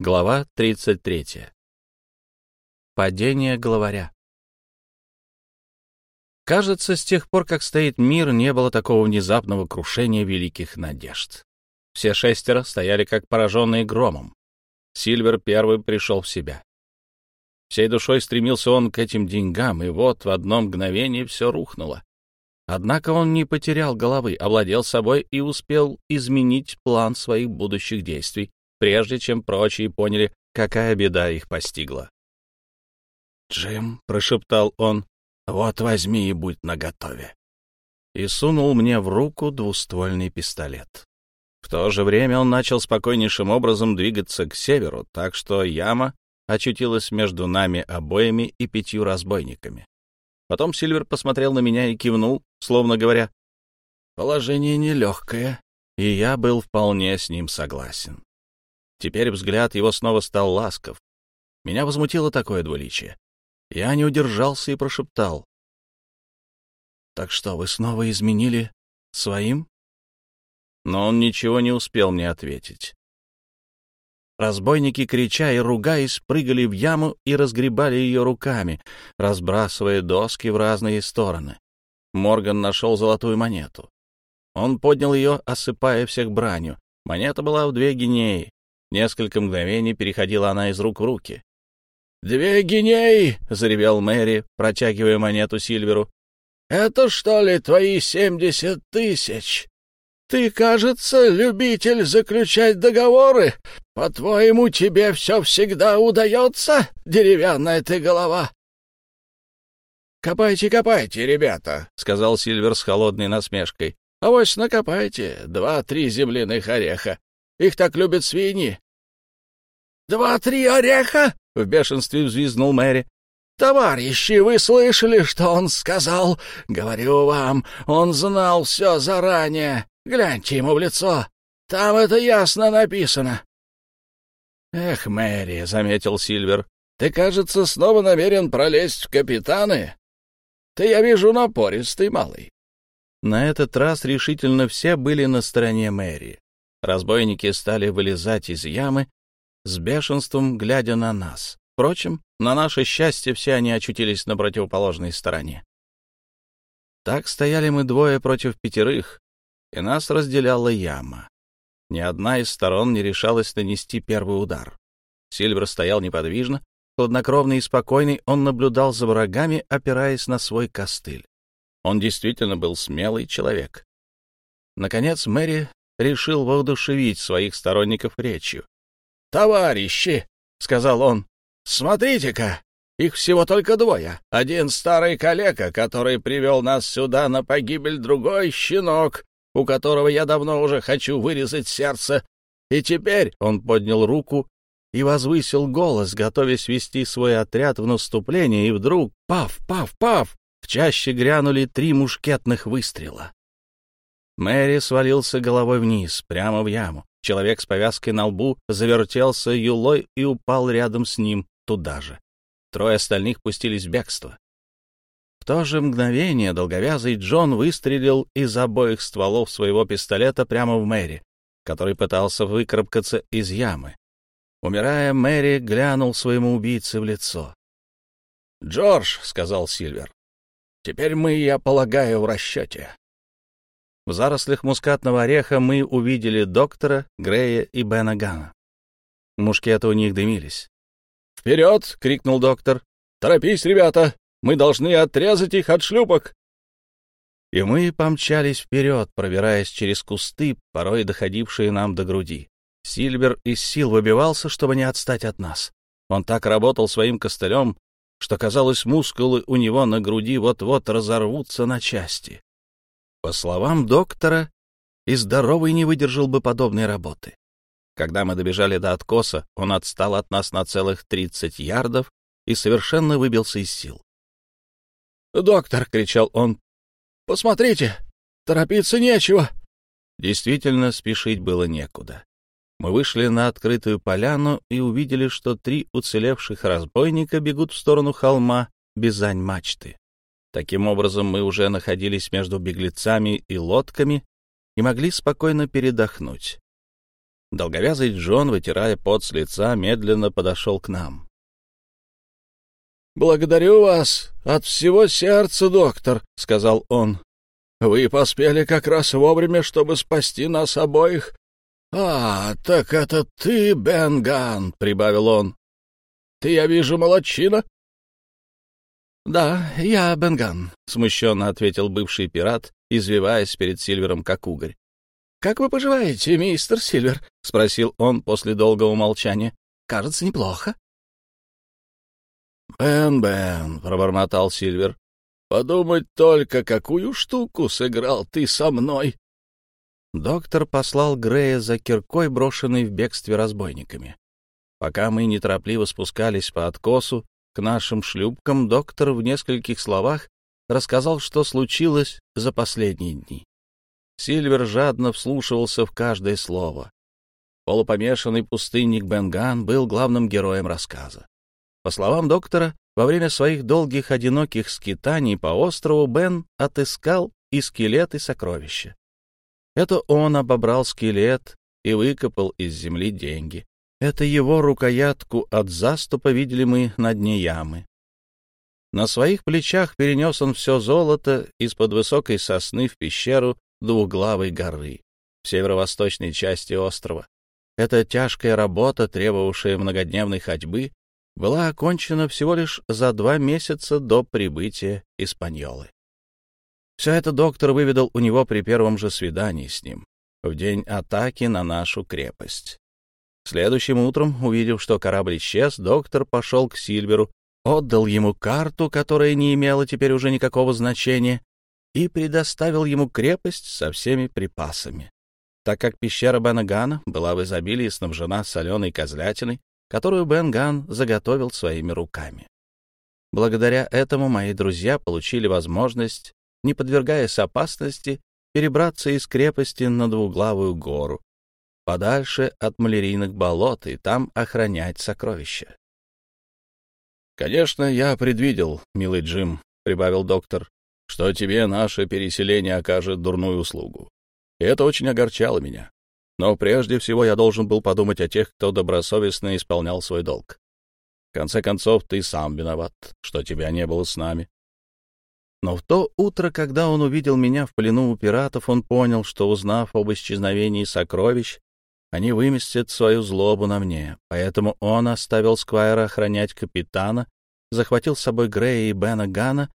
Глава 33. Падение главаря. Кажется, с тех пор, как стоит мир, не было такого внезапного крушения великих надежд. Все шестеро стояли как пораженные громом. Сильвер первый пришел в себя. Всей душой стремился он к этим деньгам, и вот в одно мгновение все рухнуло. Однако он не потерял головы, овладел собой и успел изменить план своих будущих действий, прежде чем прочие поняли, какая беда их постигла. «Джим», — прошептал он, — «вот возьми и будь наготове». И сунул мне в руку двуствольный пистолет. В то же время он начал спокойнейшим образом двигаться к северу, так что яма очутилась между нами обоими и пятью разбойниками. Потом Сильвер посмотрел на меня и кивнул, словно говоря, «Положение нелегкое», и я был вполне с ним согласен. Теперь взгляд его снова стал ласков. Меня возмутило такое двуличие. Я не удержался и прошептал. «Так что, вы снова изменили своим?» Но он ничего не успел мне ответить. Разбойники, крича и ругаясь, прыгали в яму и разгребали ее руками, разбрасывая доски в разные стороны. Морган нашел золотую монету. Он поднял ее, осыпая всех бранью. Монета была в две гинеи. Несколько мгновений переходила она из рук в руки. «Две гинеи!» — заревел Мэри, протягивая монету Сильверу. «Это что ли твои семьдесят тысяч? Ты, кажется, любитель заключать договоры. По-твоему, тебе все всегда удается, деревянная ты голова?» «Копайте, копайте, ребята», — сказал Сильвер с холодной насмешкой. «Авось накопайте два-три земляных ореха. Их так любят свиньи. «Два-три ореха!» — в бешенстве взвизнул Мэри. «Товарищи, вы слышали, что он сказал? Говорю вам, он знал все заранее. Гляньте ему в лицо. Там это ясно написано». «Эх, Мэри», — заметил Сильвер, — «ты, кажется, снова намерен пролезть в капитаны. Ты, я вижу, напористый малый». На этот раз решительно все были на стороне Мэри. Разбойники стали вылезать из ямы, с бешенством глядя на нас. Впрочем, на наше счастье все они очутились на противоположной стороне. Так стояли мы двое против пятерых, и нас разделяла яма. Ни одна из сторон не решалась нанести первый удар. Сильвер стоял неподвижно, хладнокровный и спокойный, он наблюдал за врагами, опираясь на свой костыль. Он действительно был смелый человек. Наконец Мэри решил воодушевить своих сторонников речью. «Товарищи!» — сказал он. «Смотрите-ка, их всего только двое. Один старый калека, который привел нас сюда на погибель, другой — щенок, у которого я давно уже хочу вырезать сердце. И теперь он поднял руку и возвысил голос, готовясь вести свой отряд в наступление, и вдруг — пав, пав, пав! В чаще грянули три мушкетных выстрела. Мэри свалился головой вниз, прямо в яму. Человек с повязкой на лбу завертелся юлой и упал рядом с ним туда же. Трое остальных пустились в бегство. В то же мгновение долговязый Джон выстрелил из обоих стволов своего пистолета прямо в Мэри, который пытался выкарабкаться из ямы. Умирая, Мэри глянул своему убийце в лицо. «Джордж», — сказал Сильвер, — «теперь мы, я полагаю, в расчете. В зарослях мускатного ореха мы увидели доктора, Грея и Бена Гана. Мушкеты у них дымились. «Вперед!» — крикнул доктор. «Торопись, ребята! Мы должны отрезать их от шлюпок!» И мы помчались вперед, пробираясь через кусты, порой доходившие нам до груди. Сильвер из сил выбивался, чтобы не отстать от нас. Он так работал своим костылем, что, казалось, мускулы у него на груди вот-вот разорвутся на части. По словам доктора, и здоровый не выдержал бы подобной работы. Когда мы добежали до откоса, он отстал от нас на целых 30 ярдов и совершенно выбился из сил. «Доктор!» — кричал он. «Посмотрите! Торопиться нечего!» Действительно, спешить было некуда. Мы вышли на открытую поляну и увидели, что три уцелевших разбойника бегут в сторону холма Бизань-мачты. Таким образом, мы уже находились между беглецами и лодками и могли спокойно передохнуть. Долговязый Джон, вытирая пот с лица, медленно подошел к нам. «Благодарю вас от всего сердца, доктор», — сказал он. «Вы поспели как раз вовремя, чтобы спасти нас обоих». «А, так это ты, Бенган», — прибавил он. «Ты, я вижу, молодчина». «Да, я Бенган», — смущенно ответил бывший пират, извиваясь перед Сильвером как угорь. «Как вы поживаете, мистер Сильвер?» — спросил он после долгого молчания. «Кажется, неплохо». «Бен-Бен», — пробормотал Сильвер, — «подумать только, какую штуку сыграл ты со мной». Доктор послал Грея за киркой, брошенной в бегстве разбойниками. Пока мы неторопливо спускались по откосу к нашим шлюпкам, доктор в нескольких словах рассказал, что случилось за последние дни. Сильвер жадно вслушивался в каждое слово. Полупомешанный пустынник Бенган был главным героем рассказа. По словам доктора, во время своих долгих одиноких скитаний по острову Бен отыскал и скелет, и сокровища. Это он обобрал скелет и выкопал из земли деньги. Это его рукоятку от заступа видели мы на дне ямы. На своих плечах перенес он все золото из-под высокой сосны в пещеру двуглавой горы в северо-восточной части острова. Эта тяжкая работа, требовавшая многодневной ходьбы, была окончена всего лишь за два месяца до прибытия Испаньолы. Все это доктор выведал у него при первом же свидании с ним, в день атаки на нашу крепость. Следующим утром, увидев, что корабль исчез, доктор пошел к Сильверу, отдал ему карту, которая не имела теперь уже никакого значения, и предоставил ему крепость со всеми припасами. Так как пещера Бенагана была в изобилии снабжена соленой козлятиной, которую Бен Ган заготовил своими руками. Благодаря этому мои друзья получили возможность, не подвергаясь опасности, перебраться из крепости на двуглавую гору, подальше от малярийных болот и там охранять сокровища. «Конечно, я предвидел, милый Джим», — прибавил доктор, — «что тебе наше переселение окажет дурную услугу. И это очень огорчало меня. Но прежде всего я должен был подумать о тех, кто добросовестно исполнял свой долг. В конце концов, ты сам виноват, что тебя не было с нами. Но в то утро, когда он увидел меня в плену у пиратов, он понял, что, узнав об исчезновении сокровищ, они выместят свою злобу на мне. Поэтому он оставил Сквайра охранять капитана, захватил с собой Грея и Бена Гана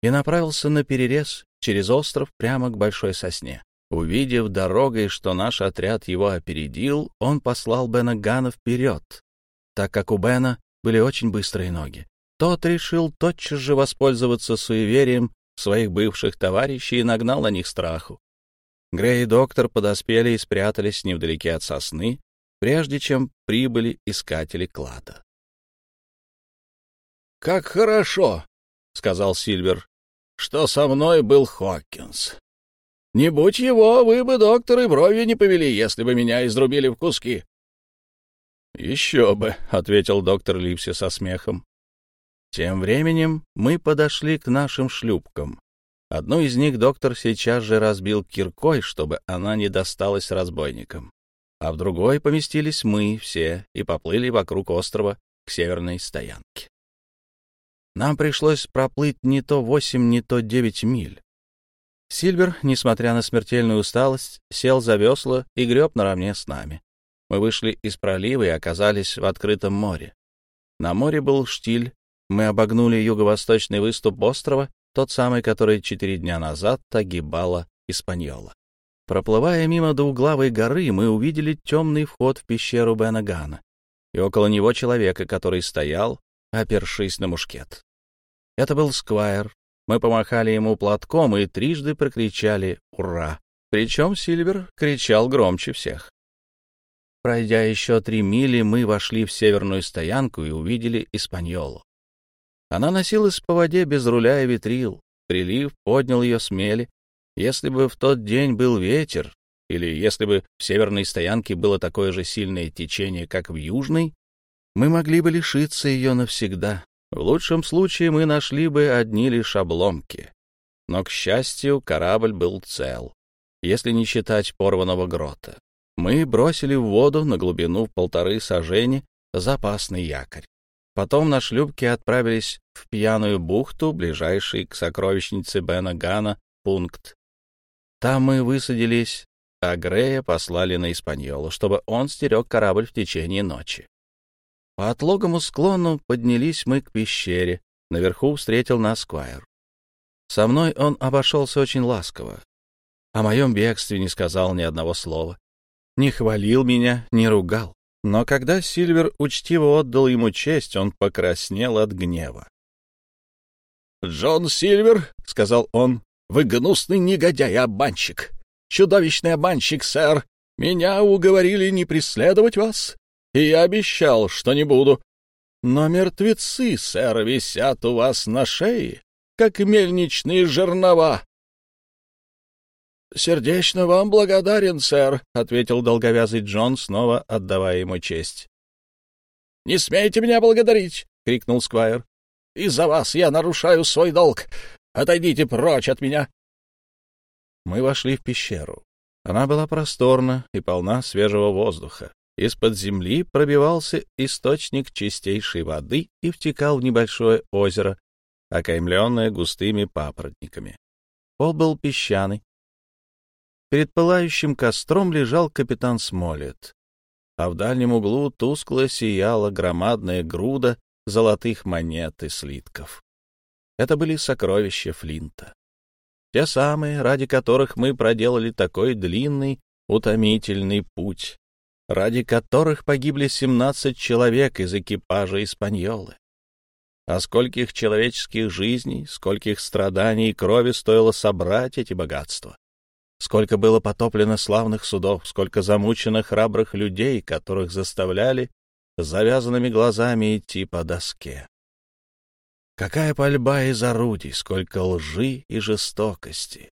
и направился на перерез через остров прямо к большой сосне. Увидев дорогой, что наш отряд его опередил, он послал Бена Гана вперед, так как у Бена были очень быстрые ноги. Тот решил тотчас же воспользоваться суеверием своих бывших товарищей и нагнал на них страху. Грей и доктор подоспели и спрятались невдалеке от сосны, прежде чем прибыли искатели клада. «Как хорошо!» — сказал Сильвер, — что со мной был Хокинс. Не будь его, вы бы, доктор, и брови не повели, если бы меня изрубили в куски. — Еще бы, — ответил доктор Липси со смехом. Тем временем мы подошли к нашим шлюпкам. Одну из них доктор сейчас же разбил киркой, чтобы она не досталась разбойникам. А в другой поместились мы все и поплыли вокруг острова к северной стоянке. Нам пришлось проплыть не то восемь, не то девять миль. Сильвер, несмотря на смертельную усталость, сел за весла и греб наравне с нами. Мы вышли из пролива и оказались в открытом море. На море был штиль, мы обогнули юго-восточный выступ острова, тот самый, который четыре дня назад огибала Испаньола. Проплывая мимо двуглавой горы, мы увидели темный вход в пещеру Бенагана и около него человека, который стоял, опершись на мушкет. Это был Сквайр, мы помахали ему платком и трижды прокричали «Ура!». Причем Сильвер кричал громче всех. Пройдя еще три мили, мы вошли в северную стоянку и увидели Испаньолу. Она носилась по воде без руля и ветрил. Прилив поднял ее с мели. Если бы в тот день был ветер, или если бы в северной стоянке было такое же сильное течение, как в южной, мы могли бы лишиться ее навсегда. В лучшем случае мы нашли бы одни лишь обломки. Но, к счастью, корабль был цел, если не считать порванного грота. Мы бросили в воду на глубину в полторы сажени запасный якорь. Потом на шлюпке отправились в пьяную бухту, ближайший к сокровищнице Бена Гана, пункт. Там мы высадились, а Грея послали на Испаньолу, чтобы он стерег корабль в течение ночи. По отлогому склону поднялись мы к пещере. Наверху встретил нас Сквайр. Со мной он обошелся очень ласково. О моем бегстве не сказал ни одного слова. Не хвалил меня, не ругал. Но когда Сильвер учтиво отдал ему честь, он покраснел от гнева. «Джон Сильвер», — сказал он, — «вы гнусный негодяй обманщик. Чудовищный обманщик, сэр. Меня уговорили не преследовать вас, и я обещал, что не буду. Но мертвецы, сэр, висят у вас на шее, как мельничные жернова. — Сердечно вам благодарен, сэр, — ответил долговязый Джон, снова отдавая ему честь. — Не смейте меня благодарить! — крикнул Сквайр. — Из-за вас я нарушаю свой долг. Отойдите прочь от меня. Мы вошли в пещеру. Она была просторна и полна свежего воздуха. Из-под земли пробивался источник чистейшей воды и втекал в небольшое озеро, окаймленное густыми папоротниками. Пол был песчаный. Перед пылающим костром лежал капитан Смолет, а в дальнем углу тускло сияла громадная груда золотых монет и слитков. Это были сокровища Флинта. Те самые, ради которых мы проделали такой длинный, утомительный путь ради которых погибли 17 человек из экипажа Испаньолы. А скольких человеческих жизней, скольких страданий и крови стоило собрать эти богатства. Сколько было потоплено славных судов, сколько замучено храбрых людей, которых заставляли завязанными глазами идти по доске. Какая пальба из орудий, сколько лжи и жестокости.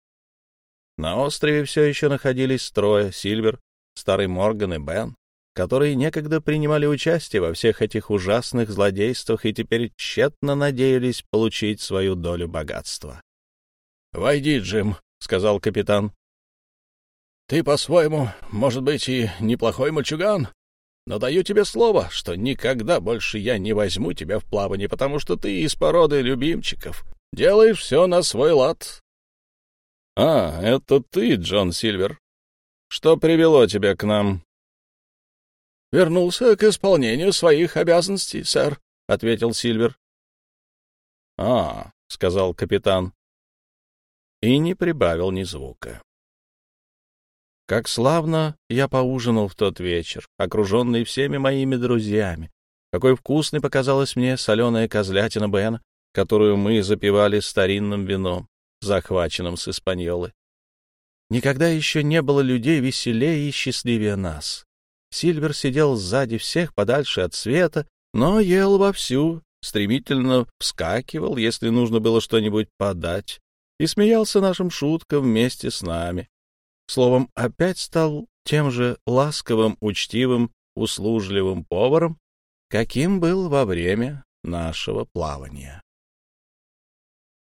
На острове все еще находились трое — Сильвер, старый Морган и Бен, которые некогда принимали участие во всех этих ужасных злодействах и теперь тщетно надеялись получить свою долю богатства. — Войди, Джим, — сказал капитан. — Ты, по-своему, может быть, и неплохой мальчуган, но даю тебе слово, что никогда больше я не возьму тебя в плавание, потому что ты из породы любимчиков. Делаешь все на свой лад. — А, это ты, Джон Сильвер, что привело тебя к нам? — Вернулся к исполнению своих обязанностей, сэр, — ответил Сильвер. — А, — сказал капитан. И не прибавил ни звука. Как славно я поужинал в тот вечер, окруженный всеми моими друзьями. Какой вкусной показалась мне соленая козлятина Бена, которую мы запивали старинным вином, захваченным с Испаньолы. Никогда еще не было людей веселее и счастливее нас. Сильвер сидел сзади всех, подальше от света, но ел вовсю, стремительно вскакивал, если нужно было что-нибудь подать, и смеялся нашим шуткам вместе с нами. Словом, опять стал тем же ласковым, учтивым, услужливым поваром, каким был во время нашего плавания.